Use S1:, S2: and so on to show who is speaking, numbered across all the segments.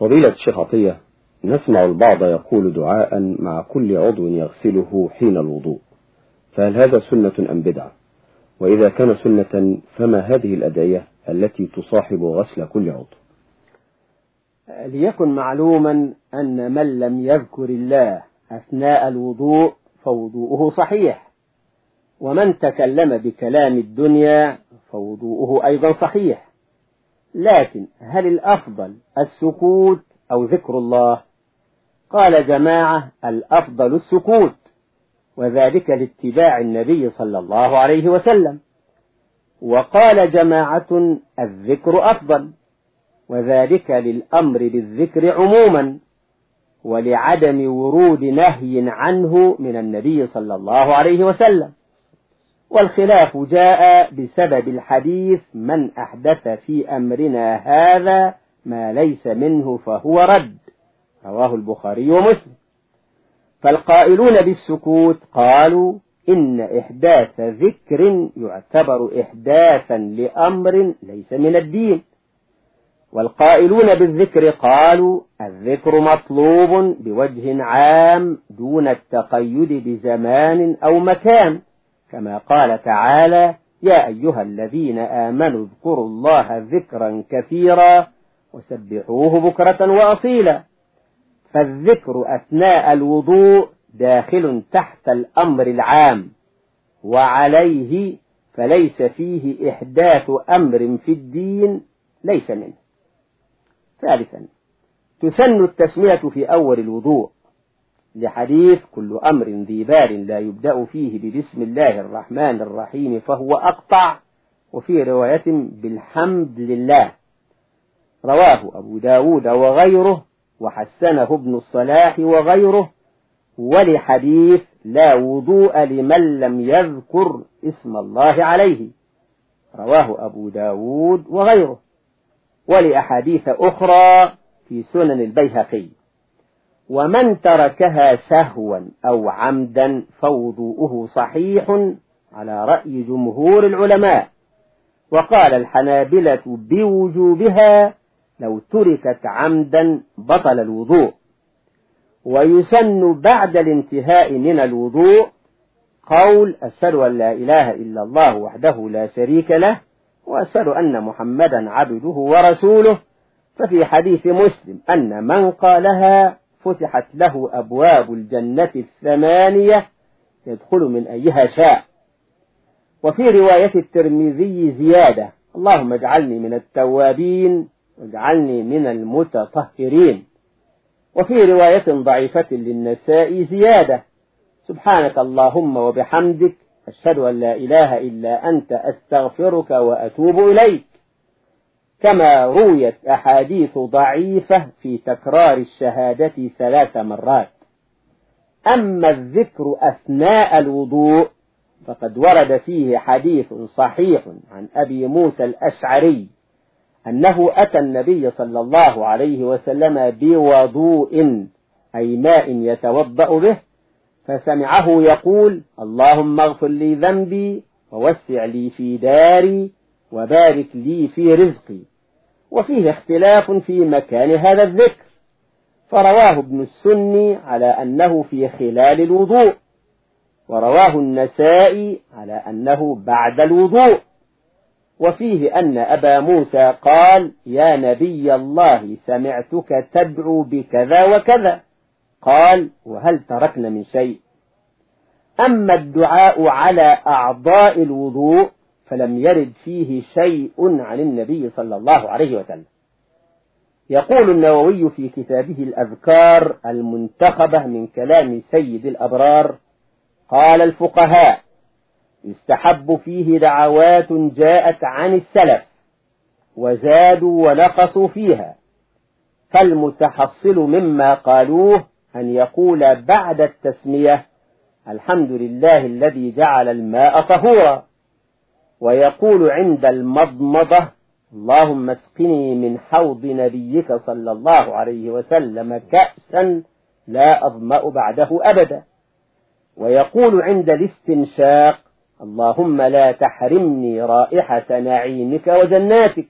S1: فضيلة الشيخ عطية نسمع البعض يقول دعاء مع كل عضو يغسله حين الوضوء فهل هذا سنة أم بدعة؟ وإذا كان سنة فما هذه الأدعية التي تصاحب غسل كل عضو؟
S2: ليكن معلوما أن من لم يذكر الله أثناء الوضوء فوضوءه صحيح ومن تكلم بكلام الدنيا فوضوءه أيضا صحيح. لكن هل الأفضل السكوت أو ذكر الله؟ قال جماعة الأفضل السكوت وذلك لاتباع النبي صلى الله عليه وسلم. وقال جماعة الذكر أفضل وذلك للأمر بالذكر عموما ولعدم ورود نهي عنه من النبي صلى الله عليه وسلم. والخلاف جاء بسبب الحديث من أحدث في أمرنا هذا ما ليس منه فهو رد. رواه البخاري ومسلم. فالقائلون بالسكوت قالوا إن إحداث ذكر يعتبر إحداثا لأمر ليس من الدين. والقائلون بالذكر قالوا الذكر مطلوب بوجه عام دون التقيد بزمان أو مكان. كما قال تعالى يا أيها الذين آمنوا اذكروا الله ذكرا كثيرا وسبحوه بكرة وأصيلا. فالذكر أثناء الوضوء داخل تحت الأمر العام وعليه فليس فيه إحداث أمر في الدين ليس منه. ثالثا تسن التسمية في أول الوضوء. لحديث كل أمر ذي بال لا يبدأ فيه ببسم الله الرحمن الرحيم فهو أقطع وفي رواية بالحمد لله. رواه أبو داود وغيره وحسنه ابن الصلاح وغيره ولحديث لا وضوء لمن لم يذكر اسم الله عليه. رواه أبو داود وغيره. ولأحاديث أخرى في سنن البيهقي. ومن تركها سهوا أو عمدا فوضوءه صحيح على رأي جمهور العلماء. وقال الحنابلة بوجوبها لو تركت عمدا بطل الوضوء. ويسن بعد الانتهاء من الوضوء قول أشهد أن لا إله إلا الله وحده لا شريك له وأشهد أن محمدا عبده ورسوله. ففي حديث مسلم أن من قالها فتحت له أبواب الجنة الثمانية يدخل من أيها شاء. وفي رواية الترمذي زيادة اللهم اجعلني من التوابين واجعلني من المتطهرين. وفي رواية ضعيفة للنساء زيادة سبحانك اللهم وبحمدك أشهد أن لا إله إلا أنت أستغفرك وأتوب إليك. كما رويت أحاديث ضعيفة في تكرار الشهادة ثلاث مرات. أما الذكر أثناء الوضوء فقد ورد فيه حديث صحيح عن أبي موسى الأشعري أنه أتى النبي صلى الله عليه وسلم بوضوء أي ماء يتوضأ به فسمعه يقول اللهم اغفر لي ذنبي ووسع لي في داري وبارك لي في رزقي. وفيه اختلاف في مكان هذا الذكر. فرواه ابن السني على أنه في خلال الوضوء. ورواه النسائي على أنه بعد الوضوء. وفيه أن أبا موسى قال يا نبي الله سمعتك تدعو بكذا وكذا. قال وهل تركنا من شيء؟ أما الدعاء على أعضاء الوضوء فلم يرد فيه شيء عن النبي صلى الله عليه وسلم. يقول النووي في كتابه الأذكار المنتخبة من كلام سيد الأبرار قال الفقهاء يستحب فيه دعوات جاءت عن السلف وزادوا ونقصوا فيها. فالمتحصل مما قالوه أن يقول بعد التسمية الحمد لله الذي جعل الماء طهورا ويقول عند المضمضة اللهم اسقني من حوض نبيك صلى الله عليه وسلم كأسا لا أظمأ بعده أبدا. ويقول عند الاستنشاق اللهم لا تحرمني رائحة نعيمك وجناتك.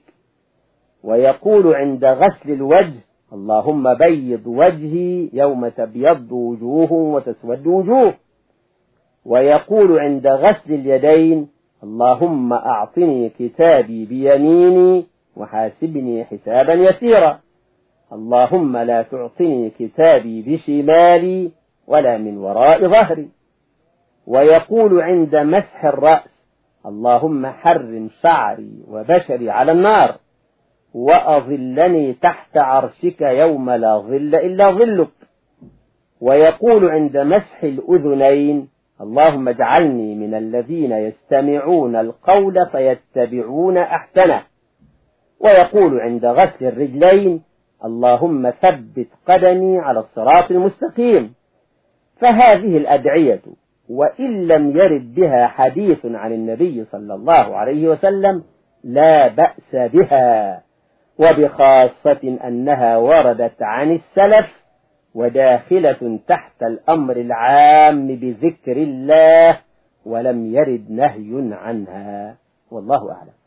S2: ويقول عند غسل الوجه اللهم بيض وجهي يوم تبيض وجوه وتسود وجوه. ويقول عند غسل اليدين اللهم أعطني كتابي بيميني وحاسبني حسابا يسيرا. اللهم لا تعطني كتابي بشمالي ولا من وراء ظهري. ويقول عند مسح الرأس اللهم حرم شعري وبشري على النار وأظلني تحت عرشك يوم لا ظل إلا ظلك. ويقول عند مسح الأذنين اللهم اجعلني من الذين يستمعون القول فيتبعون أحسنه. ويقول عند غسل الرجلين اللهم ثبت قدمي على الصراط المستقيم. فهذه الأدعية وإن لم يرد بها حديث عن النبي صلى الله عليه وسلم لا بأس بها. وبخاصة أنها وردت عن السلف وداخلة تحت الأمر العام بذكر الله ولم يرد نهي عنها. والله أعلم.